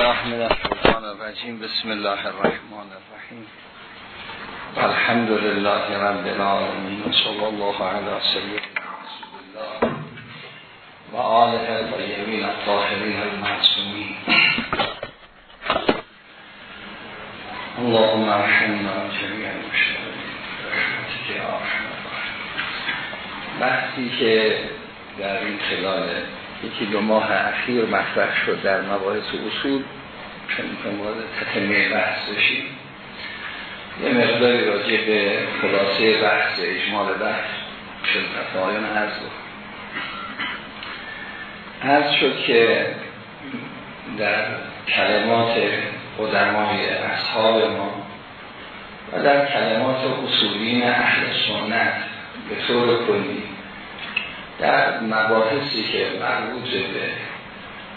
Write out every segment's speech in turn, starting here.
من الشیطان الرجیم بسم الله الرحمن الرحیم الحمد لله رب العالمین صلی الله علی سیدنا رسول الله و آله الطیبین الطاهرین المعصومین اللهم ارحمنا جميع المشتغلین رحمتك یا ارحم بحثی که در این خلال یکی دو ماه اخیر مطرح شد در مباحث اصول چون که مورد تتمه بحث بشیم. یه مقداری راجع به خلاصه بحث اجمال بحث شد تفایان عرض عرض شد که در کلمات قدمای اصحاب ما و در کلمات اصولین اهل سنت به طور کلی در مباحثی که مربوط به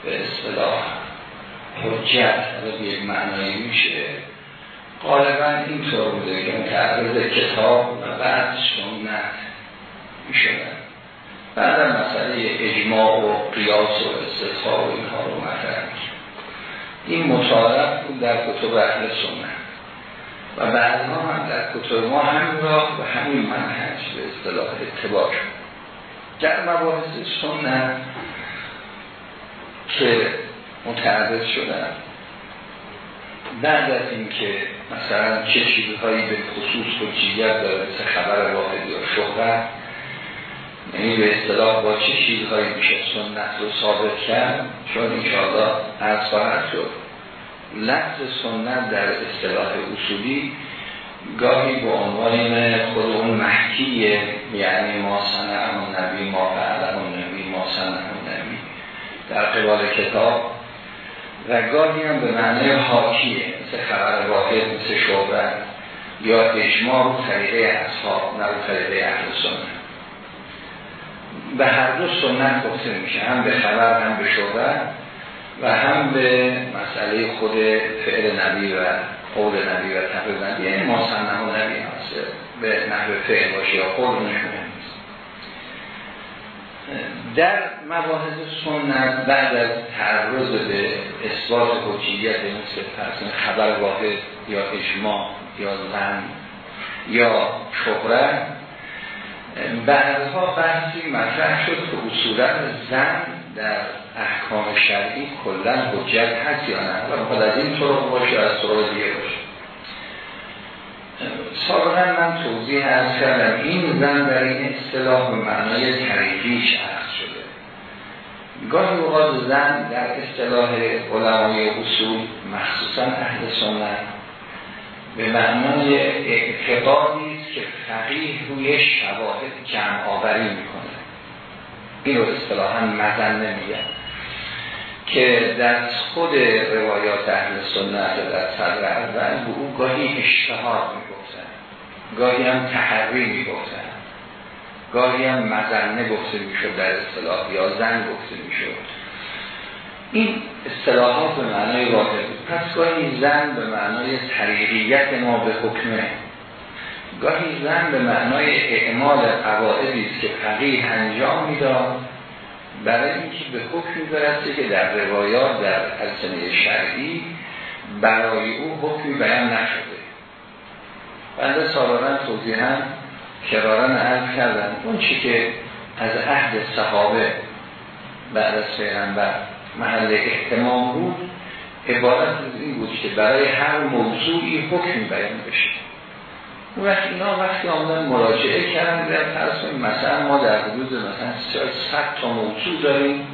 به اصطلاح حجت به یک معنایی میشه غالبا اینطور بوده که متعرض کتاب و بعد سنت می‌شدن بعد مسئله اجماع و قیاس و استثاب و اینها رو مطرح این مطالب بود در کتب اهل سنت. و بعدها هم در کتب ما همین راه و همین منهج به اصطلاح اتباع شد. در مباحث سنت که متعرض شدن بعد از اینکه مثلا چه چیزهایی به خصوص حجیت داره مثل خبر واحد یا شهرت یعنی به اصطلاح با چه چیزهایی میشه سنت رو ثابت کرد چون انشاءالله از خواهد شد. لفظ سنت در اصطلاح اصولی گاهی به عنوان خود اون محکیه یعنی ما سنه نبی ما فعله نبی ما سنه نبی در قبال کتاب و گاهی هم به معنی حاکیه مثل خبر واقع مثل شعبت یا اجماع رو طریقه اصحاب نه رو طریقه اهل سنت. به هر دو سنت گفته میشه هم به خبر هم به شعبت و هم به مسئله خود فعل نبی و قول نبی و تقریب نبی. یعنی ما سنه و نبی هست. به نحو فعل باشه یا قول نشونه در مباحث سنت بعد از تعرض به اثبات حجیت مثل فرسن خبر واحد یا اجماع یا زن یا شهرت بعدها بحثی مطرح شد که اصولا زن در احکام شرعی کلا حجت هست یا نه. و از این طرق باشه از طرق دیگه باشه. سابقا من توضیح از کردم این زن در این اصطلاح به معنای طریقیش عرض شده. گاهی اوقات زن در اصطلاح علمای اصول مخصوصا اهل سنت به معنای اعتقادی است که فقیه روی شواهد جمع آوری می‌کنه. این رو اصطلاحا مزنه میگن که در خود روایات اهل سنت در صدر اول به او گاهی اشتهار می‌گفتن. گاهی هم تحری می‌گفتن. گاهی هم مزنه گفته می‌شد در اصطلاح یا زن گفته می‌شد. این اصطلاحات به معنای واحد پس گاهی زن به معنای طریقیت ما به حکمه. گاهی زن به معنای اعمال قواعدی است که فقیه انجام می‌داد. برای اینکه به حکمی برسه که در روایات در السنه شرعی برای او حکمی بیان نشده. بنده سالارن توضیحا کرارن عرض کردن اون چی که از عهد صحابه بعد از پیغمبر محل احتمام بود عبارت از این بود که برای هر موضوعی حکمی بیان بشه. اون وقت اینا وقتی آمدن مراجعه کردن در فرض مثلا ما در حدود مثلا صد تا موضوع داریم.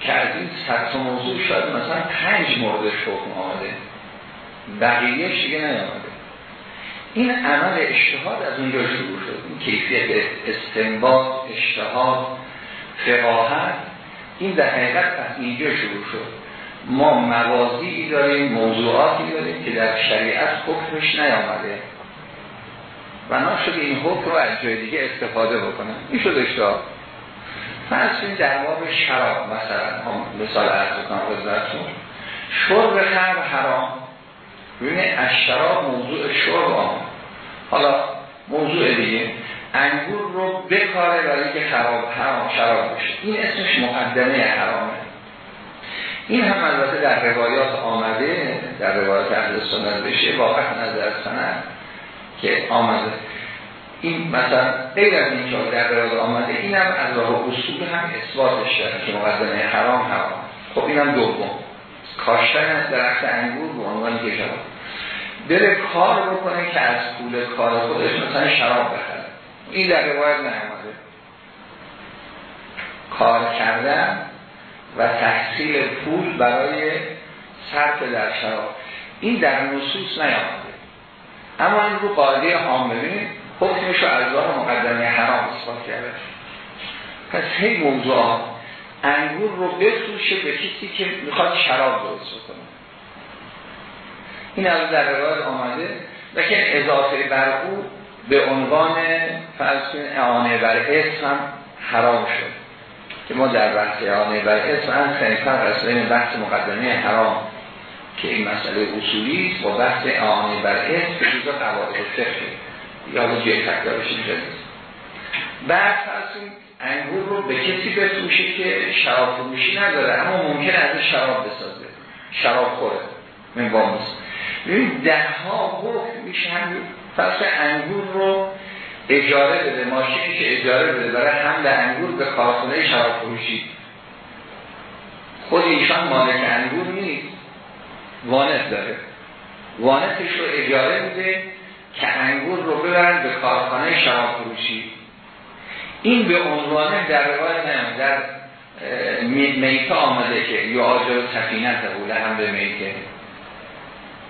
که از این صد تا موضوع شاید مثلا پنج مورد حکم آمده. بقیه دیگه نیامده. این عمل اشتهاد از اونجا شروع شد. این کیفیت استنباط اشتهاد فقاهت این در حقیقت از اینجا شروع شد. ما موازی داریم موضوعاتی داریم که در شریعت حکمش نیامده. و ناشد این حکم رو از جای دیگه استفاده بکنن. این شد اشتهاد فرض در باب شراب مثلا مثال عرض کنم خدمتتون شرب خمر حرام. ببینید از شراب موضوع شرب حالا موضوع دیگه. انگور رو بکاره برای که خراب حرام شراب بشه. این اسمش مقدمه حرامه. این هم البته در روایات آمده در روایات اهل سنت بشه. واقعا نظر سنت. که آمده. این مثلا غیر از که در روایات آمده این هم از راه اصول هم اثباتش داره که مقدمه حرام حرام خب این هم دوم. کاشتن از درخت انگور به عنوان که شراب بره کار بکنه که از پول کار خودش مثلا شراب بخره. این در روایت نیامده کار کردن و تحصیل پول برای صرف در شراب. این در نصوص نیامده. اما این رو قاعده حاملین حکمش رو از راه مقدمه حرام اثبات کرده. پس هی موضوع انگور رو بفروشه به کسی که می‌خواد شراب درست کنه. این از در روایت آمده لیکن اضافه بر او به عنوان فرض اعانه بر اسم هم حرام شد. که ما در بحث اعانه بر اسم هم این بحث مقدمه حرام که این مسئله اصولی با بحث اعانه بر اسم که جزا قواعد فقه یا با جای تکرارش اینجا بعد فرض انگور رو به کسی بفروشه که شراب فروشی نداره اما ممکن از شراب بسازه. شراب خوره. من با ببین ده ها حکم میشه فرض انگور رو اجاره بده. ماشینی که اجاره بده برای حمل انگور به کارخونه شراب فروشی. خود ایشان مالک انگور نیست. وانت داره. وانتش رو اجاره میده که انگور رو ببرن به کارخانه شراب فروشی این به عنوان در روایت نیم در میته آمده که یا آجر سفینت بوله هم به میته.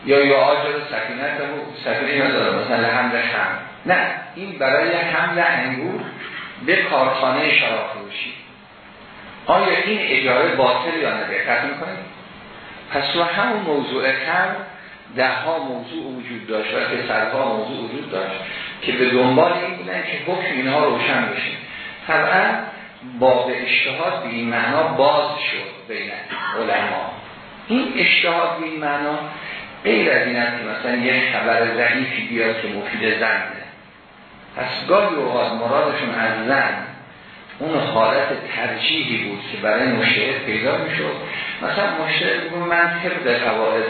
یا یا آجر سفینت سفینه نداره مثلا هم به هم. نه این برای حمل انگور به کارخانه شراب فروشی آیا این اجاره باطل یا نه؟ دقت می‌کنید؟ پس رو همون موضوع کم ده ها موضوع وجود داشت و سرها موضوع وجود داشت که به دنبال این بودن که حکم اینها روشن بشه. طبعا باب اشتهاد به این معنا باز شد بین علما. این اشتهاد به این معنا غیر از این که مثلا یک خبر ضعیفی بیاد که مفید زنده پس گاهی اوقات مرادشون از زن اون حالت ترجیحی بود که برای مشهد پیدا می‌شد. مثلا مشهد بود من طبق قواعد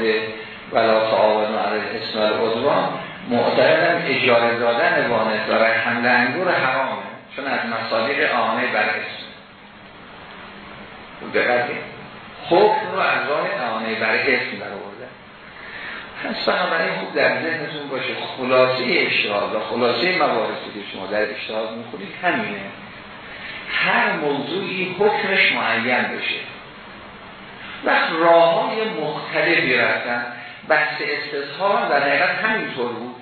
ولا تعاون علیه اسم العدوان معتقدم اجاره دادن وانت برای حمل انگور حرامه چون از مصالح آنه بر اسم. دقیقه حکم رو از راه آنه بر اسم در آورده پس بنابراین خوب در ذهنتون باشه. خلاصه اشتهاد و خلاصه مبارسی که شما در اشتهاد می‌خونید همینه. هر موضوعی حکمش معین بشه. وقت راه های مختلفی رفتن. بحث استظهار در حقیقت همینطور بود.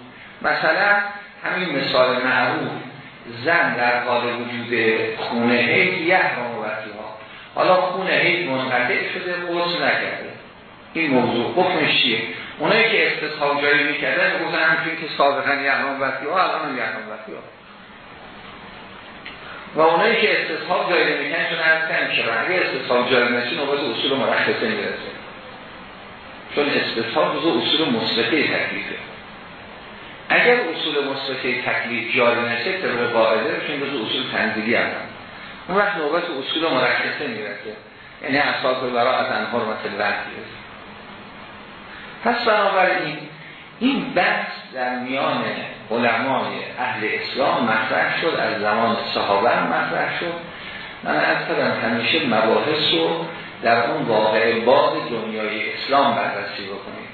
مثلا همین مثال معروف. زن در حال وجود خونه حیث یه ها حالا خونه حیث منقطع شده قصد نکرده. این موضوع حکمش چیه؟ اونایی که استصحاب جایی می‌کردن گفتن همچون که سابقا یحرام وقتی ها الان هم یحرام وقتی ها و اونایی که استصحاب جایی نمی‌کنن چون از کن شدن اگه استصحاب جایی نشین نوبت اصول مرخصه می‌رسه. چون استصحاب جزو اصول مصلحه تکلیفه. اگر اصول مصلحه تکلیف جاری نشه طبق قاعده چون جزو اصول تنزیلی هم اون وقت نوبت اصول مرخصه می‌رسه. یعنی اساس برای از انهار مثل وقت پس بنابراین این بحث در میان علمای اهل اسلام مطرح شد از زمان صحابه هم مطرح شد. من از همیشه مباحث رو در اون واقع باد دنیای اسلام بررسی بکنیم.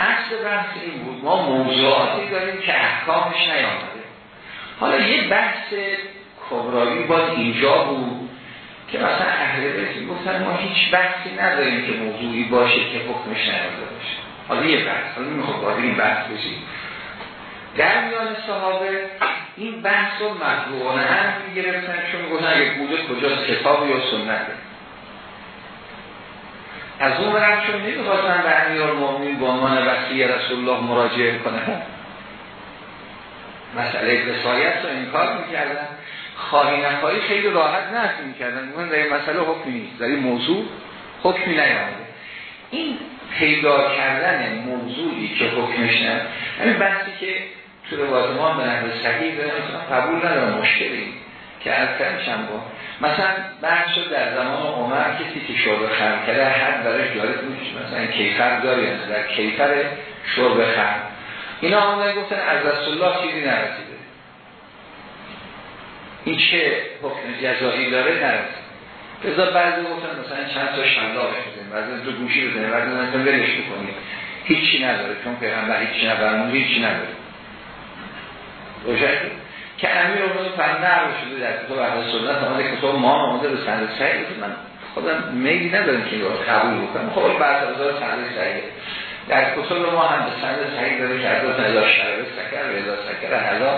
اصل بحث این بود ما موضوعاتی داریم که احکامش نیامده. حالا یه بحث کبرایی باید اینجا بود که مثلا اهل بیت گفتن ما هیچ بحثی نداریم که موضوعی باشه که حکمش نیامده باشه. حالا یه بحث حالا نمی‌خواد باید این بحث بشید در میان صحابه این بحث رو مجبورانه هم گرفتن چون گفتن اگه بوده کجا کتاب یا سنته از اون برم چون نمی‌خواستن به امیر المومنین با عنوان وسیع رسول الله مراجعه کنه مسئله رسایت رو انکار می‌کردن. خواهی نخواهی خیلی راحت نفت می‌کردن. من در این مسئله حکمی نیست. در این موضوع حکمی نیامده. این پیدا کردن موضوعی که حکمش نه. همین بحثی که تو روایت ما به نحو صحیح قبول ندارم مشکلی که از کمشم با. مثلا بعد شد در زمان عمر کسی که شرب خم کرده حد برای جاری میشه مثلا کیفر داری در کیفر شرب خم اینا آمدن گفتن از رسول الله چیزی نرسیده. این چه حکم جزایی داره؟ نرسید رضا بعضی گفتن مثلا چند تا شلاق بزنیم بعضی دو گوشی بزنیم بعضی مثلا ولش بکنیم. هیچی نداره چون پیغمبر هیچی نداره هیچی نداره. روشن که امیر اون فن نقل شده در کتاب اهل سنت آمده کتاب ما آمده به سند صحیح من خودم میلی ندارم که رو قبول بکنم. خب بعد از سند صحیح در کتاب ما هم به سند صحیح داره که از اذا شرب سکر و اذا سکر حلا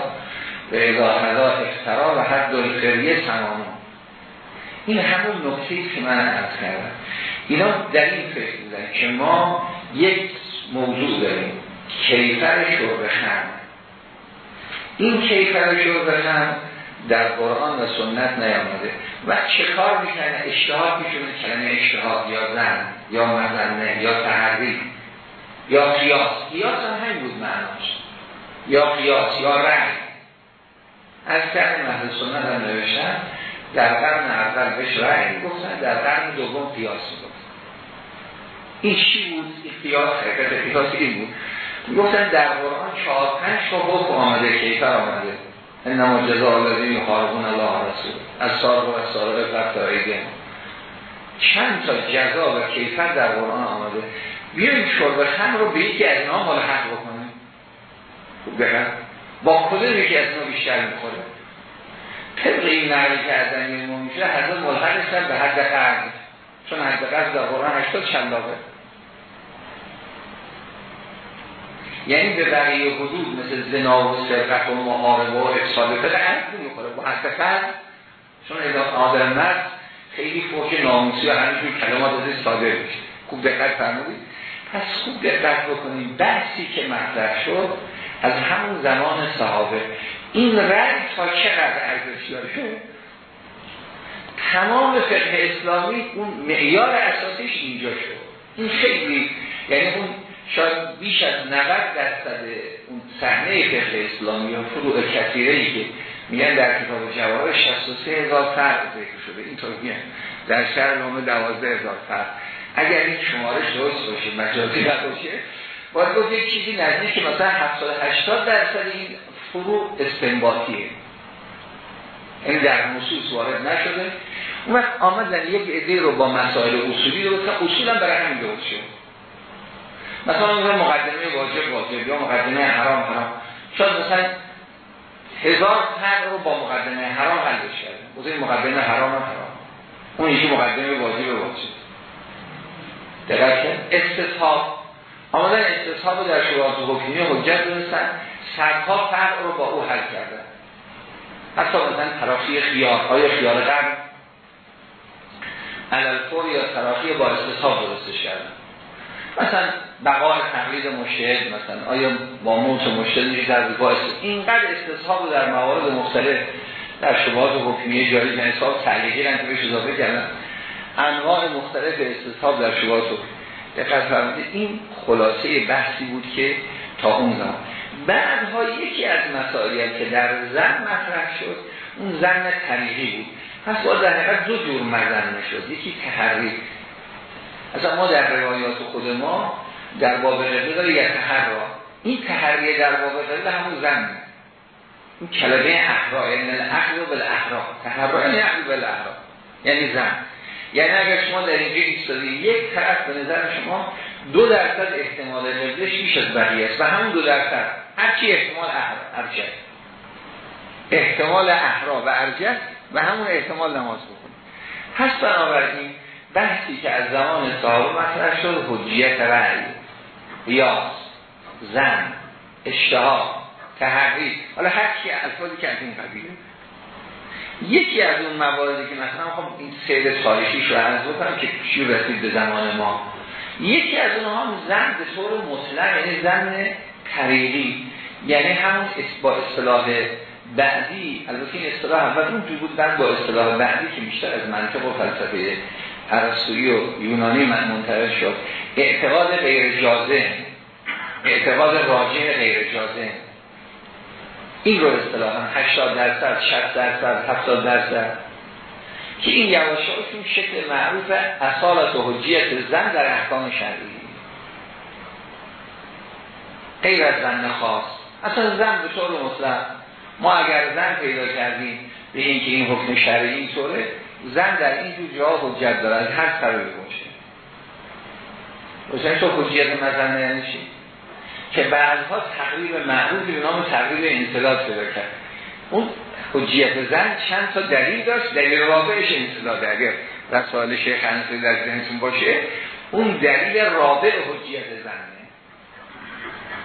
و اذا حلا اخترا و حد دل خریه تمام. این همون نکته که من عرض کردم. اینا در این فکر بودن که ما یک موضوع داریم. کیفر شرب خند این کیفر شرب خند در قرآن و سنت نیامده. و چه کار می‌کنه؟ اشتهاد می‌کنه. کلمه اشتهاد یا زن یا مزنه یا تحریف یا قیاس. قیاس هم همین بود معناش. یا قیاس یا رنگ از کرد محل سنت هم نوشتن. در قرن اول بهش رأی گفتن در قرن دوم قیاس می‌گفتن. این چی بود؟ این قیاس حقیقت قیاس این بود. گفتن در قرآن چهار پنج تا حکم آمده کیفر آمده. انما جزا الذین یحاربون الله رسول از سارق و از سارق قطع ایدیم چند تا جزا و کیفر در قرآن آمده. بیاییم شرب خم رو به یکی از اینا ملحق بکنیم. خوب بگم با کدوم یکی از اینا بیشتر می‌خوره؟ طبق این نقل کردن این میشه حضرت ملحق به حد قرد چون حد قرد در قرآن 80 چنداقه یعنی به بقیه حدود مثل زنا و سرقت و محاربه و افساد فقه عرض نمی‌خوره با حد قرد چون آدم مرد خیلی فوق ناموسی و همینجور کلمات از ساده میشه. خوب دقت فرمودید. پس خوب دقت بکنیم بحثی که مطرح شد از همون زمان صحابه. این رنگ تا چقدر ارزش داره تمام فقه اسلامی اون معیار اساسیش اینجا شد. این خیلی یعنی اون شاید بیش از 90 درصد اون صحنه فقه اسلامی یا فروع کثیره ای که میگن در کتاب جواهر 63 هزار فرق ذکر شده. اینطور میگن. در شهر نامه 12 هزار فرق. اگر این شمارش درست باشه مجازی نباشه باید گفت یک چیزی نزدیک مثلا 70 80 درصد این فروع استنباطیه. این در نصوص وارد نشده. اون وقت آمدن یک عده رو با مسائل اصولی رو که اصولا برای همین درست شد. مثلا مقدمه واجب واجب یا مقدمه حرام حرام. شاید مثلا هزار فرق رو با مقدمه حرام حل کرده این مقدمه حرام حرام. اون یکی مقدمه واجب واجب. دقیق استصحاب آمدن استصحاب در شروعات حکمی حجت دونستن. صدها فرق رو با او حل کردن حتی مثلا تراخی خیار های خیار قرن علالفور یا تراخی با استصحاب درستش کردن. مثلا بقای تقلید مشهد مثلا آیا با موت مشهد میشه در باعث؟ اینقدر استصحاب در موارد مختلف در شبهات حکمیه جاری که حساب تعلیقی رنگ بهش اضافه کردن. انواع مختلف استصحاب در شبهات دقت فرمودید این خلاصه بحثی بود که تا اون زمان. بعدها یکی از مسائلی که در زن مطرح شد اون زن طریقی بود. پس باید در حقیقت دو جور مزن شد یکی تحریف اصلا ما در روایات خود ما در باب رقیه داره یک تحرا. این تحریه در باب رقیه همون زن این کلمه احرا یعنی الاحرا بالاحرا. تحرا یعنی احرا بالاحرا. یعنی زن. یعنی اگر شما در اینجا ایستادی یک طرف به نظر شما دو درصد احتمال قبلش بیش از بقیه است. و همون دو درصد هرچی احتمال ارجه احتمال احرا و ارجه و همون احتمال نماز بکنید پس بنابراین بحثی که از زمان صحابه مطرح شد حجیت رعی قیاس زن اشتها تحقیق. حالا هر کی الفاظی که از این قبیله. یکی از اون مواردی که مثلا خب این سیر تاریخیش رو عرض بکنم که چی رسید به زمان ما؟ یکی از اونها هم زن به طور مطلق یعنی زن طریقی یعنی همون با اصطلاح بعدی البته این اصطلاح اول اون بود بعد با اصطلاح بعدی که بیشتر از منطق و فلسفه عرستوی و یونانی من منتقل شد. اعتقاد غیر جازم. اعتقاد راجع غیر جازم. این رو اصطلاحا 80 درصد 60 درصد 70 درصد. که این یواشاشون شکل معروف اصالت و حجیت زن در احکام شرعی. غیر از زن خاص. اصلا زن به طور مطلق. ما اگر زن پیدا کردیم به اینکه این حکم شرعی اینطوره زن در این جا حجت داره. از هر طرفی باشه. روشن تو حجیت مزن یعنی که بعدها تقریب معروفی به نام تقریب انصلات پیدا کرد. اون حجیت زن چند تا دلیل داشت. دلیل رابعش انصلات اگر رسال شیخ انصلی در ذهنتون باشه اون دلیل رابع حجیت زنه.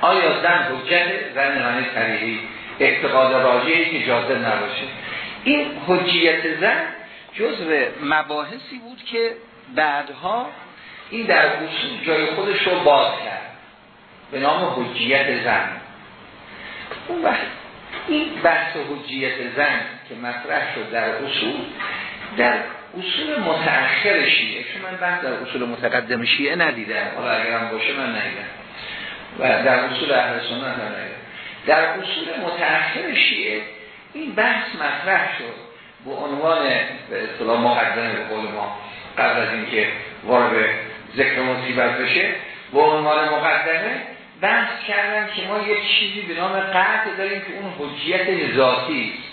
آیا زن حجت زن معنی طریقی اعتقاد راجعی که جازه نباشه. این حجیت زن جزء مباحثی بود که بعدها این در جای خودش رو باز کرد. به نام حجیت زن. اون وقت این بحث حجیت زن که مطرح شد در اصول در اصول متأخر شیعه چون من بحث در اصول متقدم شیعه ندیدم حالا اگرم باشه من ندیدم. و در اصول اهل سنت هم ندیدم. در اصول متأخر شیعه این بحث مطرح شد به عنوان به اصطلاح مقدمه به قول ما قبل از اینکه وارد ذکر مصیبت بشه به عنوان مقدمه بحث کردن که ما یک چیزی به نام قطع داریم که اون حجیت ذاتی است.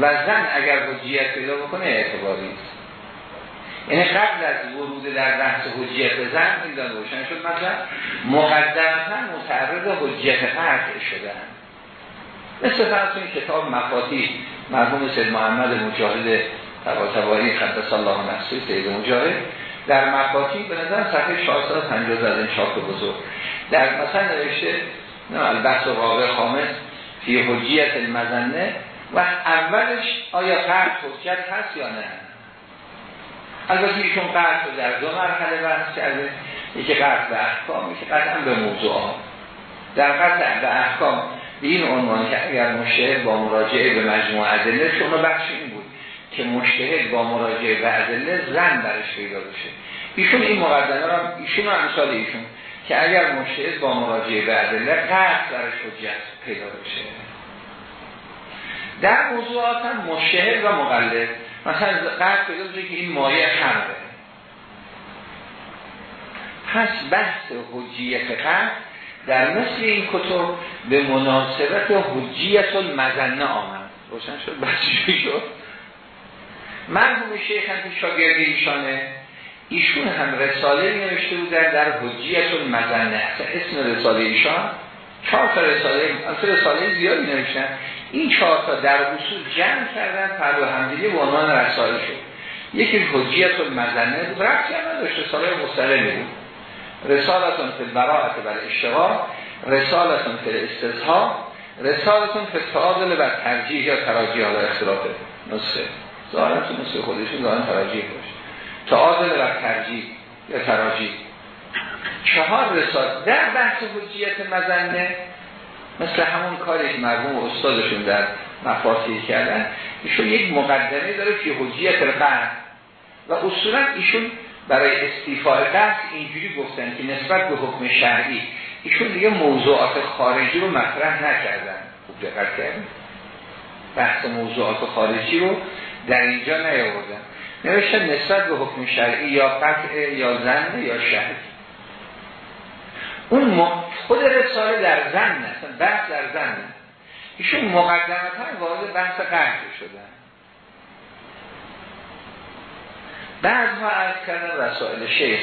و زن اگر حجیت پیدا بکنه اعتباری است. یعنی قبل از ورود در بحث حجیت زن این دان روشن شد مثلا مقدمتا متعرض حجیت قطع شدن. مثل فرض کتاب مفاتی مرحوم سید محمد مجاهد تباتباری قدس الله نفسه سید مجاهد در مفاتی به نظر صفحه 450 از این چاپ بزرگ. در مثلا نوشته البحث واقع خامس فی حجیت المزنه و اولش آیا قرد حجت هست یا نه؟ البته ایشون قرد رو در دو مرحله بحث کرده یکی قرد به احکام یکی قطعا به موضوع. در قطع به احکام به این عنوان که اگر مشهد با مراجعه به مجموع ادله شما بخش این بود که مشتهد با مراجعه به ادله زن برش پیدا بشه. ایشون این مقدمه را ایشون و امثال ایشون. که اگر مشهد با مراجعه به ادله قطع برش حجت پیدا بشه. در موضوعات هم مشهد و مقلد مثلا قطع پیدا بشه که این مایه خمره. پس بحث حجیت قطع در مثل این کتب به مناسبت حجیت المزنه آمد. روشن شد؟ بحثی شد؟ مرحوم شیخ هم که شاگرد ایشانه. ایشون هم رساله نوشته بودن در حجیت المزنه اسم رساله ایشان چهار تا رساله اصلا رساله زیادی نوشتن. این چهار تا در اصول جمع کردن فرد و همدیگه به عنوان رساله شد. یکی حجیت المزنه بود. رفتی هم نداشت. رساله مستقلی بود. رسالتون فی البراعت بر اشتغال رسالتون فی استثها رسالتون فی تعادل و ترجیح یا تراجیح. ها اختلاف نسخه. ظاهرا تو نسخه خودشون دارن تراجیح باشه. تعادل و ترجیح یا تراجیح. چهار رسال در بحث حجیت مزنه مثل همون کاری که مرحوم استادشون در مفاصیل کردن ایشون یک مقدمه داره که حجیت القرد و اصولا ایشون برای استیفاء قصد اینجوری گفتن که نسبت به حکم شرعی ایشون دیگه موضوعات خارجی رو مطرح نکردن. خوب دقت کردن بحث موضوعات خارجی رو در اینجا نیاوردن. نوشتن نسبت به حکم شرعی یا قطع یا زن یا شهر اون خود رساله در زن نه بحث در زن ایشون مقدمتا وارد بحث قطع شدن. بعدها از کردن رسائل شیخ.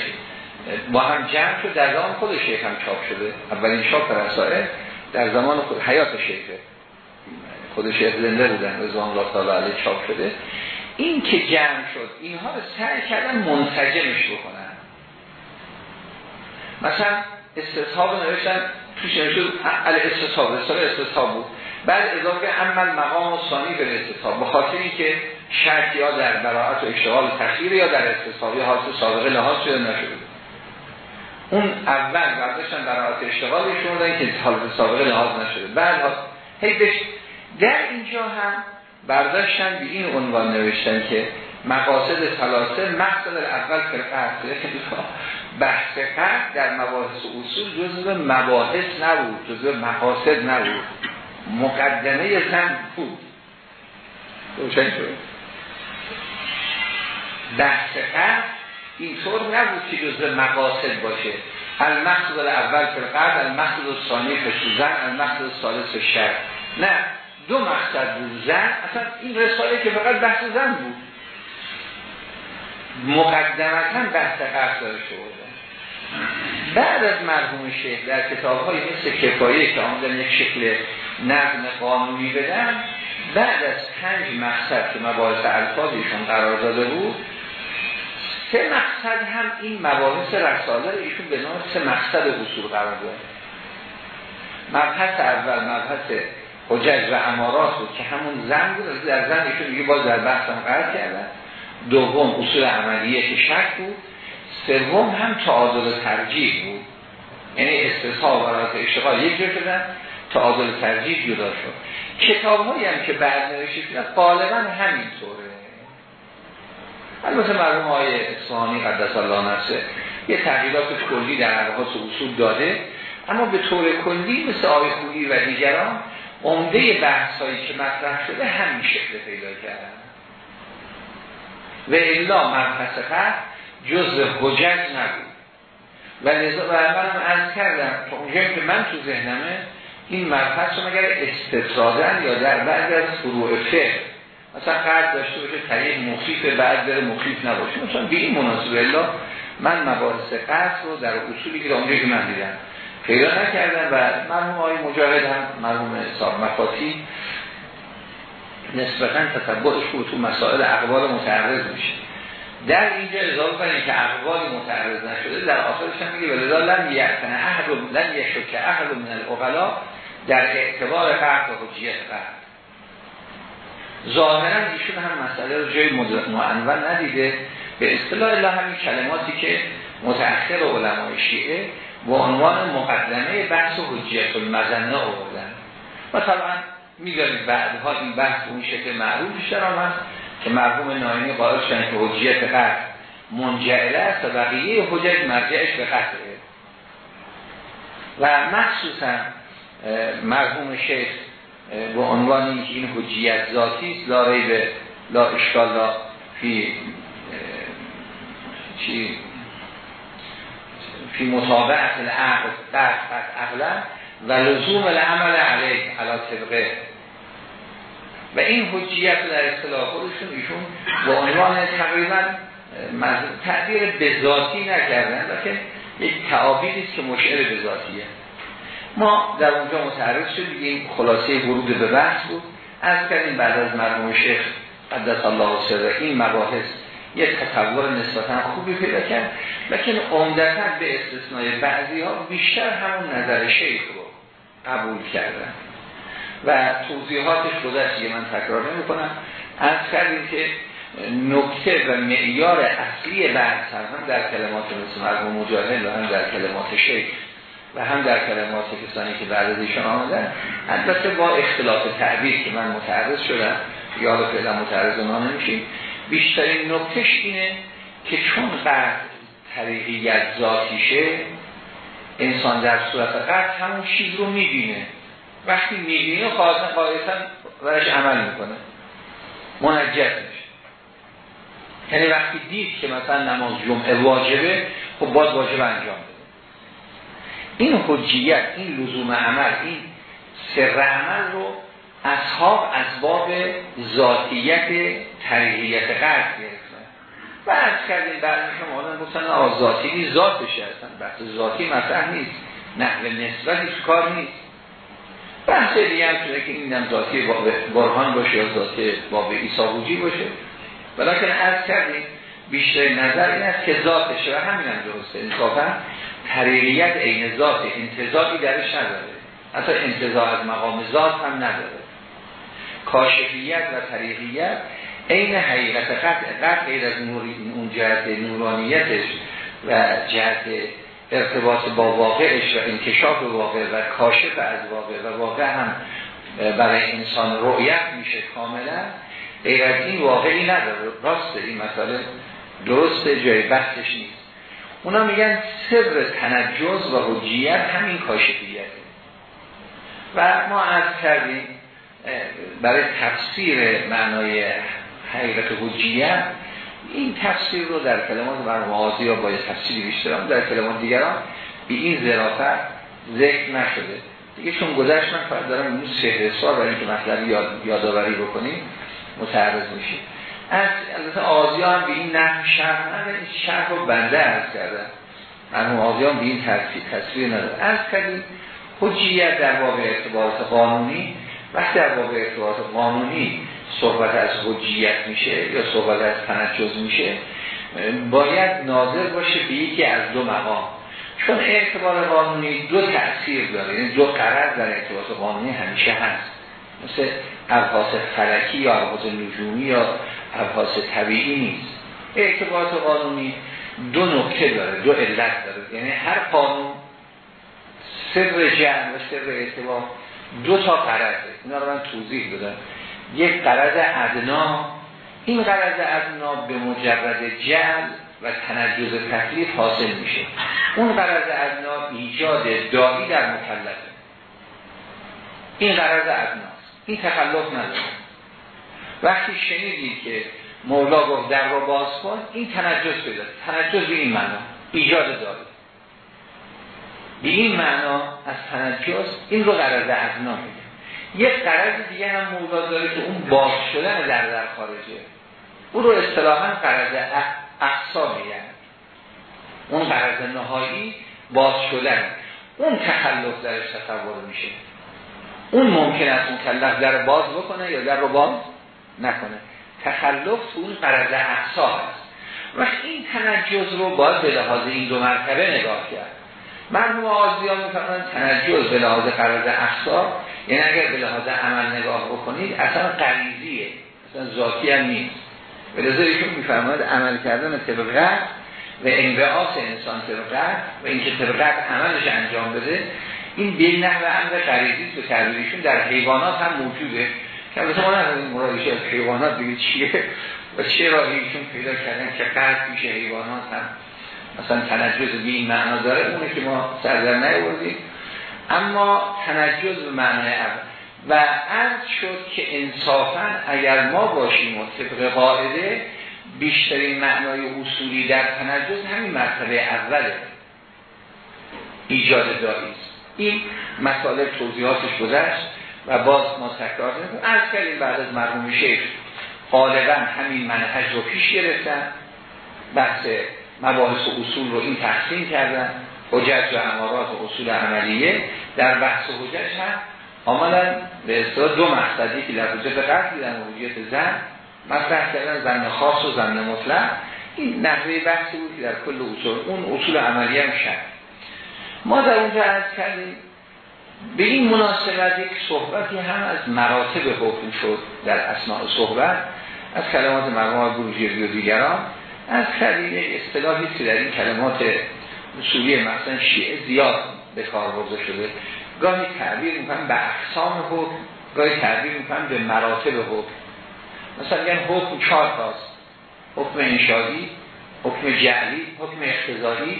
با هم جمع شد در زمان خود شیخ هم چاپ شده. اولین چاپ رسائل در زمان خود حیات شیخه خود شیخ زنده بودن رضوان الله تعالی چاپ شده. این که جمع شد اینها رو سعی کردن منسجمش بکنن. مثلا استصحاب نوشتن توش نوشتن استصحاب رساله استصحاب بود. بعد اضافه عمل مقام و ثانی به استصحاب به خاطر اینکه شرط یا در براعت و اشتغال تخییر یا در استصحاب یا حاصل سابقه لحاظ شده نشده. اون اول برداشتن براعت اشتغالشون که حالت سابقه لحاظ نشده. بعد هی بش در اینجا هم برداشتن به این عنوان نوشتن که مقاصد ثلاثه مقصد اول فرقه بحث قرد در مباحث اصول جزء مباحث نبود جزء مقاصد نبود. مقدمه زن بود. روشن شد. بحث قصد اینطور نبود که جزء مقاصد باشه. المقصد اول فی المقصد ثانی فی سوزن المقصد ثالث شر. نه. دو مقصد بود. زن اصلا این رساله که فقط بحث زن بود. مقدمتا بحث قصد داره شده بعد از مرحوم شیخ در کتاب های مثل کفایه که آمدن یک شکل نظم قانونی بدن بعد از پنج مقصد که مباحث الفاظیشون قرار داده بود سه مقصد هم این مباحث رساله ایشون به نام سه مقصد اصول قرار داده مبحث اول مبحث حجج و امارات بود که همون زن بود در زن ایشون میگه باز در بحث هم قرار کردن. دوم اصول عملیه که شک بود. سوم هم تعادل ترجیح بود. یعنی استصحاب و اشتغال یک جور شدن تعادل ترجیح جدا شد. کتاب هایی هم که بعد نوشته شدن غالبا همینطوره. البته مرحوم های اصفهانی قدس الله نفسه یه تغییرات کلی در ابحاث اصول داده اما به طور کلی مثل آقای خویی و دیگران عمده بحث هایی که مطرح شده همین شکل پیدا کردن. و الا قد جز حجج نبود. و لذا و من عرض کردم تا اونجایی که من تو ذهنمه این مبحث رو مگر استطرادن یا در بعد از فروع فقه مثلا قرد داشته باشه طریق مخیف بعد بره مخیف نباشه. مثلا به این مناسب الا من مباحث قصد رو در اصولی که اونجایی که من دیدم پیدا نکردم و مرحوم آقای مجاهد هم مرحوم صاحب مفاتی نسبتا تطبعش رو تو مسائل اقوال متعرض میشه. در اینجا اضافه کنید که اقوال متعرض نشده در آخرش هم میگه ولذا لم یعتن احد لم یشک احد من الاغلا در اعتبار قرد و حجیت قرد ظاهرا ایشون هم مسئله رو جای معنون ندیده. به اصطلاح الله همین کلماتی که متأخر علمای شیعه و عنوان مقدمه بحث حجیت المزنه آوردن. طبعا می‌دانید بعدها این بحث اون شکل معروف بیشتر آمد که مرحوم ناینی قائل شدن که حجیت قطع منجعله است و بقیه حجت مرجعش به قطعه و مخصوصا مرحوم شیخ به عنوان اینکه این حجیت ذاتی است لا ریب لا اشکال لا فی چی؟ فی مطابعت العقل قطع عقلا و لزوم العمل علیه علا طبقه. و این حجیت در اصطلاح خودشون ایشون با عنوان تقریبا تعبیر ذاتی نکردن لیکن یک تعابیری است که مشعر ذاتیه ما در اونجا متعرض شدیم خلاصه ورود به بحث بود. از کردیم بعد از مرحوم شیخ قدس الله سره این مباحث یک تطور نسبتا خوبی پیدا کرد لیکن عمدتا به استثنای بعضی ها بیشتر همون نظر شیخ رو قبول کردن. و توضیحاتش گذشته من تکرار نمی کنم از کردیم که نکته و معیار اصلی بحث هم در کلمات مثل مجاهد و هم در کلمات شیخ و هم در کلمات کسانی که بعد از ایشان آمدن البته با اختلاف تعبیر که من متعرض شدم یا حالا فعلا متعرض ما نمیشیم بیشترین نکتش اینه که چون قرد طریقیت ذاتیشه انسان در صورت قرد همون چیز رو می‌بینه. وقتی می‌بینه خواهدن قایتا ورش عمل می‌کنه. منجد میشه. یعنی وقتی دید که مثلا نماز جمعه واجبه خب باید واجب انجام بده. این حجیت این لزوم عمل این سر عمل رو اصحاب اسباب ذاتیت طریقیت قرد گرفتن. و از کردیم بعد شما آدم گفتن آه ذاتی نیست ذات بشه اصلا. بحث ذاتی مثلا نیست. نحوه نسبتش کار نیست. بحث دیگه هم شده که این هم ذاتی برهان باشه یا ذاتی باب ایسابوجی باشه. ولیکن از کردیم بیشتر نظر این است که ذاتشه و همین هم درسته. انصافا طریقیت عین ذات انتظاری درش نداره. حتی انتظار از مقام ذات هم نداره. کاشفیت و طریقیت عین حقیقت قطع. قطع غیر از اون جهت نورانیتش و جهت ارتباط با واقعش و انکشاف واقع و کاشف از واقع و واقع هم برای انسان رؤیت میشه کاملا. غیر از این واقعی نداره. راسته این مسئله درسته جای بحثش نیست. اونا میگن سر تنجز و حجیت همین کاشفیته. و ما از کردیم برای تفسیر معنای حقیقت حجیت این تفسیر رو در کلمات مرموازی یا باید تفسیری بیشتر در کلمات دیگران به این ظرافت ذکر نشده. دیگه چون گذشت من فرد دارم این سهرسار برای اینکه مطلب یاد، یادآوری بکنیم متعرض میشیم. از البته آزیان به این نحو شرح نه این شرح رو بنده عرض کردن مرحوم آزیان به این تصویر, نداره. از کردیم حجیت در باب ارتباط قانونی وقتی در باب ارتباط قانونی صحبت از حجیت میشه یا صحبت از تنجز میشه باید ناظر باشه به یکی از دو مقام. چون اعتبار قانونی دو تأثیر داره یعنی دو قرار در ارتباط قانونی همیشه هست. مثل ابحاث فلکی یا ابحاث نجومی یا ابحاث طبیعی نیست. اعتباط قانونی دو نکته داره دو علت داره. یعنی هر قانون سر جمع و سر اعتبار دو تا قرضه اینا رو من توضیح بدم یک قرض ادنا این قرض ادنا به مجرد جمع و تنجز تکلیف حاصل میشه. اون قرض ادنا ایجاد دایی در مکلفه این قرض ادناست. این تخلف نداره. وقتی شنیدید که مولا گفت در رو باز کن این تنجز بده تنجز به این معنا. ایجاد داری به این معنا از تنجز این رو قرض ادنا میده. یک قرض دیگه هم مولا داره که اون باز شدن در در خارجه. او رو اصطلاحا قرض اقصا میگن. اون قرض نهایی باز شدن. اون تخلف درش تصور میشه. اون ممکن است مکلف در باز بکنه یا در رو باز نکنه. تخلف تو اون قرض اقصا هست. و این تنجز رو باید به لحاظ این دو مرتبه نگاه کرد مرحوم آزیان میفرمایند تنجز به لحاظ قرض اقصا یعنی اگر به لحاظ عمل نگاه بکنید اصلا قریزیه اصلا ذاتی هم نیست. به لحاظ ایشون میفرماید عمل کردن طبقت و انبعاث انسان طبقت و اینکه طبقت عملش انجام بده این به نحو امر غریزی به تعبیرشون در حیوانات هم موجوده. که البته ما نمی‌دونیم مرادش از حیوانات دیگه چیه و چه راهیشون پیدا کردن که قرد پیش حیوانات هم. مثلا تنجز به این معنا داره اونه که ما سردر نیاوردیم. اما تنجز به معنای اول. و عرض شد که انصافا اگر ما باشیم و طبق قاعده بیشترین معنای اصولی در تنجز همین مرتبه اوله. ایجاد داریست این مسائل توضیحاتش گذشت و باز ما تکرار نکنیم از کردیم بعد از مرحوم شیخ غالبا همین منهج رو پیش گرفتن. بحث مباحث و اصول رو این تقسیم کردن. حجت و امارات و اصول عملیه. در بحث حجت هم آمدن به اصطلاح دو مقصدی که در حجت دیدن حجت زن مطرح کردن زن خاص و زن مطلق. این نحوه بحثی بود که در کل اصول اون اصول عملیه هم شد. ما در اونجا عرض کردیم به این مناسبت یک صحبتی هم از مراتب حکم شد در اسماع صحبت از کلمات مرموم بروجردی و دیگران. از کردیم اصطلاحی که در این کلمات اصولی مثلا شیعه زیاد به کار برده شده گاهی تعبیر می‌کنم به اقسام حکم گاهی تعبیر می‌کنم به مراتب حکم. مثلا میگن حکم چهار تاست. حکم انشایی حکم جعلی حکم اختزایی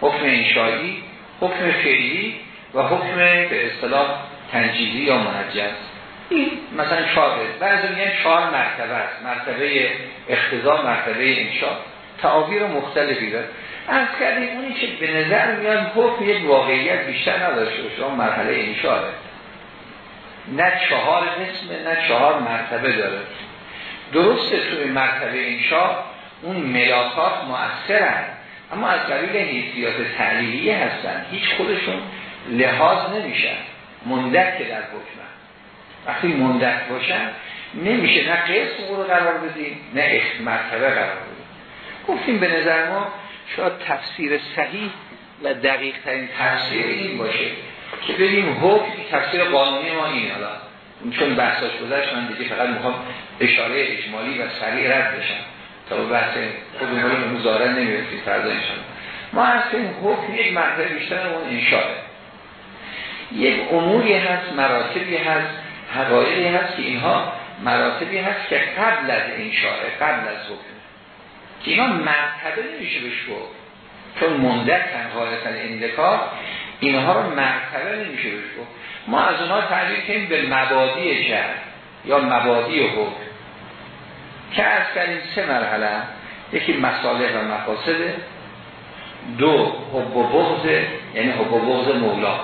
حکم انشایی حکم فعلی و حکم به اصطلاح تنجیزی یا منجز. این مثلا چهار بعضی میگن چهار مرتبه است. مرتبه اختزا مرتبه انشا تعابیر مختلفی داره. از کردیم اونی که به نظر میاد حکم یک واقعیت بیشتر نداشته باشه. مرحله انشاه نه چهار قسم نه چهار مرتبه داره. درسته توی مرتبه انشا اون ملاکات مؤثرن. اما از قبیل حیثیات تعلیلیه هستن. هیچ خودشون لحاظ نمیشن. مندک در حکم وقتی مندک باشن نمیشه نه قسم رو قرار بدیم نه اخت مرتبه قرار بدیم گفتیم به نظر ما شاید تفسیر صحیح و دقیق ترین تفسیر این باشه که ببینیم حکم تفسیر قانونی ما این حالا چون بحثاش گذشت من دیگه فقط می‌خوام اشاره اجمالی و سریع رد بشم. تا بحث خود رو مزاره نمی‌رسید فردا ما این حکم یک مرتبه بیشتر اون انشاره یک اموری هست مراتبی هست. حقایقی هست که اینها مراتبی هست که قبل از انشاره قبل از حکم که اینا مرتبه نمیشه بهش گفت. چون مندک تنهایتا اندکار اینها رو مرتبه نمیشه بهش گفت. ما از اونها تعبیر کنیم به مبادی جهر یا مبادی حکم. که از کردیم سه مرحله یکی مصالح و مفاسده دو حب و بغض یعنی حب و بغض مولا.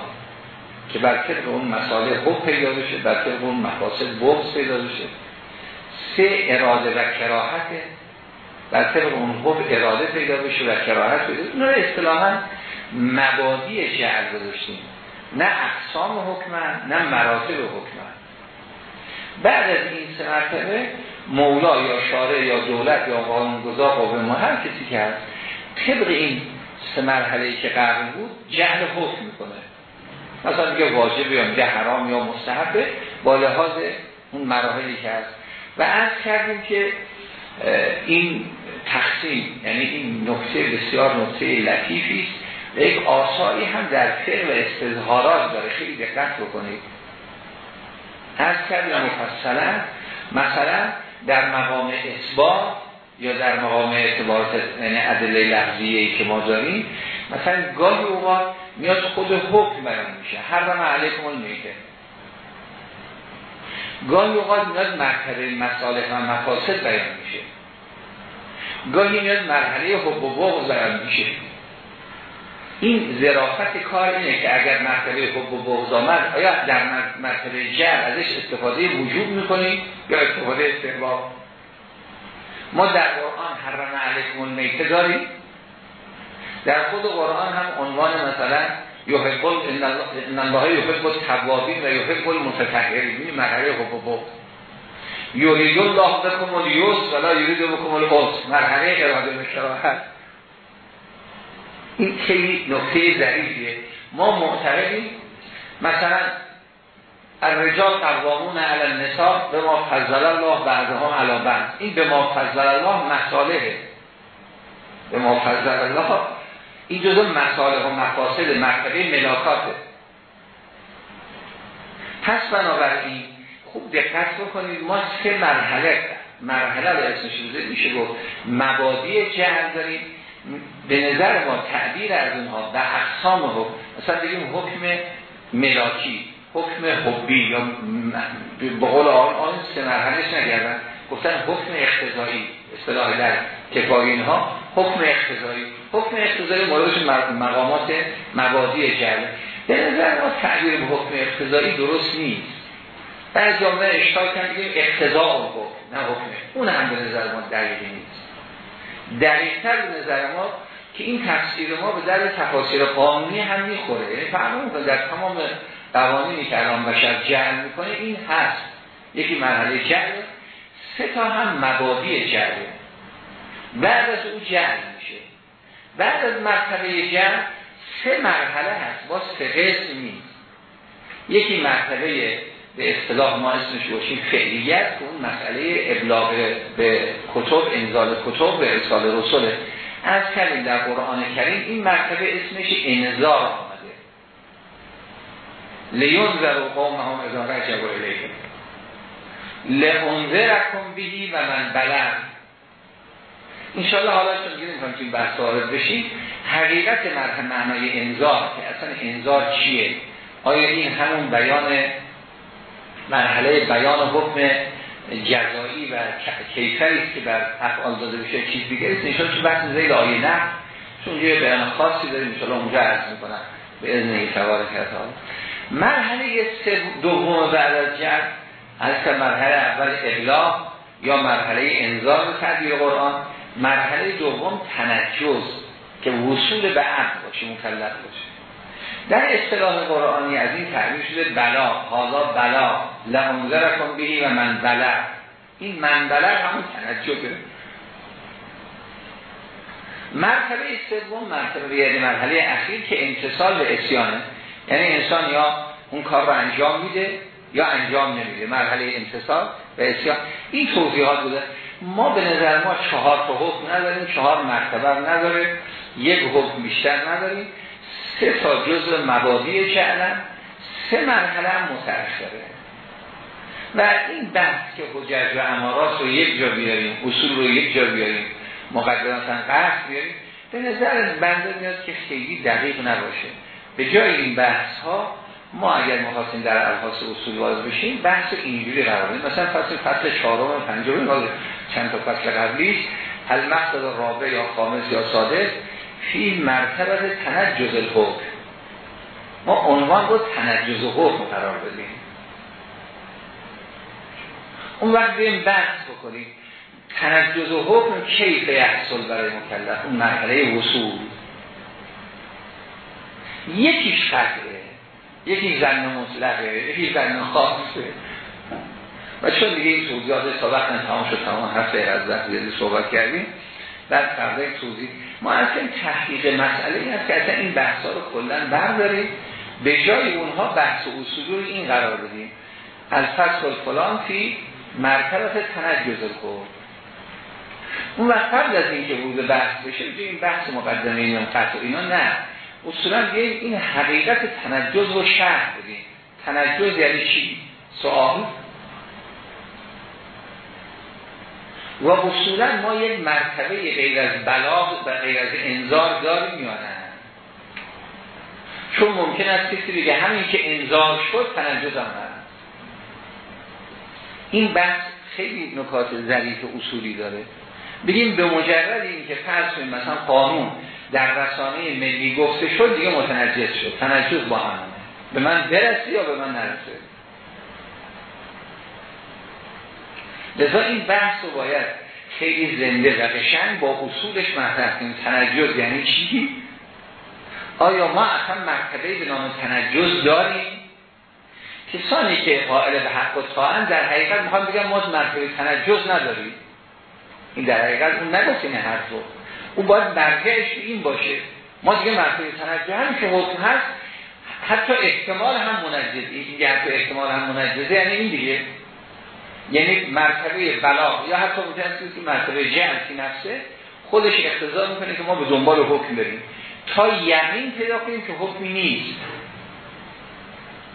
که بر طبق اون مسائل حب پیدا بشه بر طبق اون مفاسد بغض پیدا بشه. سه اراده و کراهت بر طبق اون حب اراده پیدا بشه و کراهت پیدا بشه. اصطلاحا مبادی جعل گذاشتیم. نه اقسام حکمن نه مراتب حکمن. بعد از این سه مرتبه مولا یا شارع یا دولت یا قانونگذار قوه ما هر کسی که هست طبق این سه مرحله که قرن بود جهل حکم می‌کنه. مثلا میگه واجب یا میگه حرام یا مستحبه با لحاظ اون مراحلی که هست. و از کردیم که این تقسیم یعنی این نقطه بسیار نقطه لطیفی است یک آسایی هم در فعل و استظهارات داره. خیلی دقت بکنید. از کردیم مفصلا مثلا در مقام اثبات یا در مقام اعتبارات یعنی عدله لفظیه که ما داریم مثلا گاهی اوقات میاد خود حکم بیان میشه. هر دم علیکم المیته گاهی اوقات میاد مرحله مصالح و مفاسد بیان میشه. گاهی میاد مرحله حب و بغض بیان میشه. این ظرافت کار اینه که اگر مرتبه حب و بغض آمد آیا در مرتبه جر ازش استفاده وجود می‌کنیم یا استفاده استحباب؟ ما در قرآن حرم علیکم المیته داریم. در خود قرآن هم عنوان مثلا یحب ان الله یحب التوابین و یحب المتطهرین مرحله حب یرید الله بكم اليسر ولا یرید بكم العسر. مرحله اراده و این خیلی نکته ظریفیه ما معتقدیم مثلا الرجال قوامون علی النساء به ما فضل الله بعضهم علی بعض این به ما فضل الله مصالحه. به ما فضل الله این جزء مصالح و مفاصل مرتبه ملاکاته پس بنابراین خوب دقت بکنید ما سه مرحله مرحله رو اسمش میشه گفت مبادی جهل داریم. به نظر ما تعبیر از اونها و اقسام رو مثلا بگیم حکم ملاکی حکم حبی یا به قول آن آن سه مرحلهش نگردن. گفتن حکم اختزایی اصطلاح در کفای اینها حکم اختزایی حکم اختزایی موردش مقامات مبادی جلب به نظر ما تعبیر به حکم اختزایی درست نیست. بعض جامعه اشتال کنید بگیم اقتضاء حکم نه حکم. اون هم به نظر ما دقیقی نیست. دقیقتر به نظر ما که این تفسیر ما به در تفاسیر قانونی هم می‌خوره. یعنی فرمون در تمام قوانینی که الان بشر جعل می‌کنه این هست. یکی مرحله جعل سه تا هم مبادی جعله بعد از او جعل میشه. بعد از مرتبه جعل سه مرحله هست. با سه قسم نیست. یکی مرتبه به اصطلاح ما اسمش باشیم فعلیت که اون مسئله ابلاغ به کتب انزال کتب به ارسال رسوله از کردیم در قرآن کریم این مرتبه اسمش انذار آمده. لیون ذر قوم هم اداره جبر الیه لانذرکم بهی و من بلند. انشاءالله حالا چون گیریم کنم که این بحث وارد بشیم حقیقت مرحله معنای انذار که اصلا انذار چیه؟ آیا این همون بیان مرحله بیان حکم جزایی و کیفری است که بر افعال داده بشه؟ چیز دیگه است نشان چون بحث زیل آیه نه چون یه بیان خاصی داریم انشاءالله اونجا عرض می‌کنم. به اذن این تبارک مرحله دوم بعد از جد از مرحله اول ابلاغ یا مرحله انذار تعبیر قرآن مرحله دوم تنجز که وصول به عقل باشه مکلف باشه. در اصطلاح قرآنی از این تعبیر شده بلا حالا بلا لانذرکم بهی و من بلا. این من بلا همون تنجزه مرحله سوم مرتبه یعنی مرحله اخیر که انتصال به اسیانه. یعنی انسان یا اون کار رو انجام میده یا انجام نمیده مرحله انتصال به اسیان این توضیحات بوده. ما به نظر ما چهار تا حکم نداریم چهار مرتبه نداره یک حکم بیشتر نداریم. سه تا جزء مبادی جعلن سه مرحله هم متأخره. و این بحث که حجج و امارات رو یک جا بیاریم اصول رو یک جا بیاریم مقدمتا قصد بیاریم به نظر بنده میاد که خیلی دقیق نباشه. به جای این بحث ها ما اگر می‌خواستیم در الفاظ اصول وارد بشیم بحث اینجوری قرار بدیم مثلا فصل فصل چهارم و پنجم چند تا فصل قبلیش المقصد رابع یا خامس یا ساده فی مرتبت تنجز الحکم. ما عنوان رو تنجز حکم قرار بدیم. اون وقت بیم بحث بکنیم. تنجز حکم کیف یحصل برای مکلف؟ اون مرحله وصول. یکیش قطعه. یکی زن مطلقه یکی زن خاصه. و چون دیگه این توضیحات تا وقت تمام شد تمام هفته از وقت صحبت کردیم بعد فردا توضیح. ما اصلا تحقیق مسئله این هست که اصلا این بحث ها رو کلن برداریم به جای اونها بحث و اصولی رو این قرار بدیم. الفصل فلان فی مرتبت تنجز کن اون وقت قبل از اینکه ورود بحث بشه این بحث مقدمه این قطع اینا نه. اصولا بیاییم این حقیقت تنجز رو شرح بدیم. تنجز یعنی چی؟ سوال. و اصولا ما یک مرتبه غیر از بلاغ و غیر از انذار داریم یا چون ممکن است کسی بگه همین که انذار شد تنجز هم این بحث خیلی نکات ظریف اصولی داره. بگیم به مجرد این که فرض مثلا قانون. در رسانه ملی گفته شد دیگه متنجس شد تنجس با همونه به من برسه یا به من نرسه لذا این بحث رو باید خیلی زنده و با اصولش مطرح کنیم. تنجس یعنی چی؟ آیا ما اصلا مرتبه به نام تنجس داریم؟ کسانی که قائل به حق و در حقیقت می‌خوام بگم ما مرتبه تنجس نداریم. این در حقیقت اون نگفت این حرف رو. اون باید برگهش این باشه. ما دیگه مرتبه تنجه هم که حکم هست حتی احتمال هم منجزه. این حتی احتمال هم منجزه یعنی این دیگه. یعنی مرتبه بلاغ. یا حتی متنسی که مرتبه جنسی نفسه خودش اقتضا می‌کنه که ما به دنبال حکم بریم. تا یقین پیدا کنیم که حکمی نیست.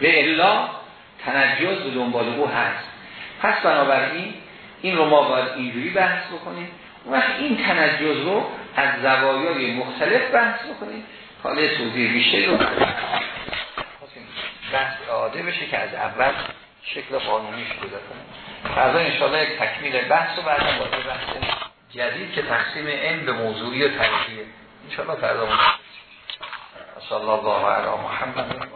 و الا تنجز به دنبال او هست. پس بنابراین این رو ما باید اینجوری بحث بکنیم. اون وقت این تنجز رو از زوایای مختلف بحث بکنیم. حالا توضیح بیشتری رو بحث عاده بشه که از اول شکل قانونیش پیدا کنیم. فردا انشاءالله یک تکمیل بحث و بعدا باید بحث جدید که تقسیم این به موضوعی و تاریخیه انشاءالله فردا صلی الله علی محمد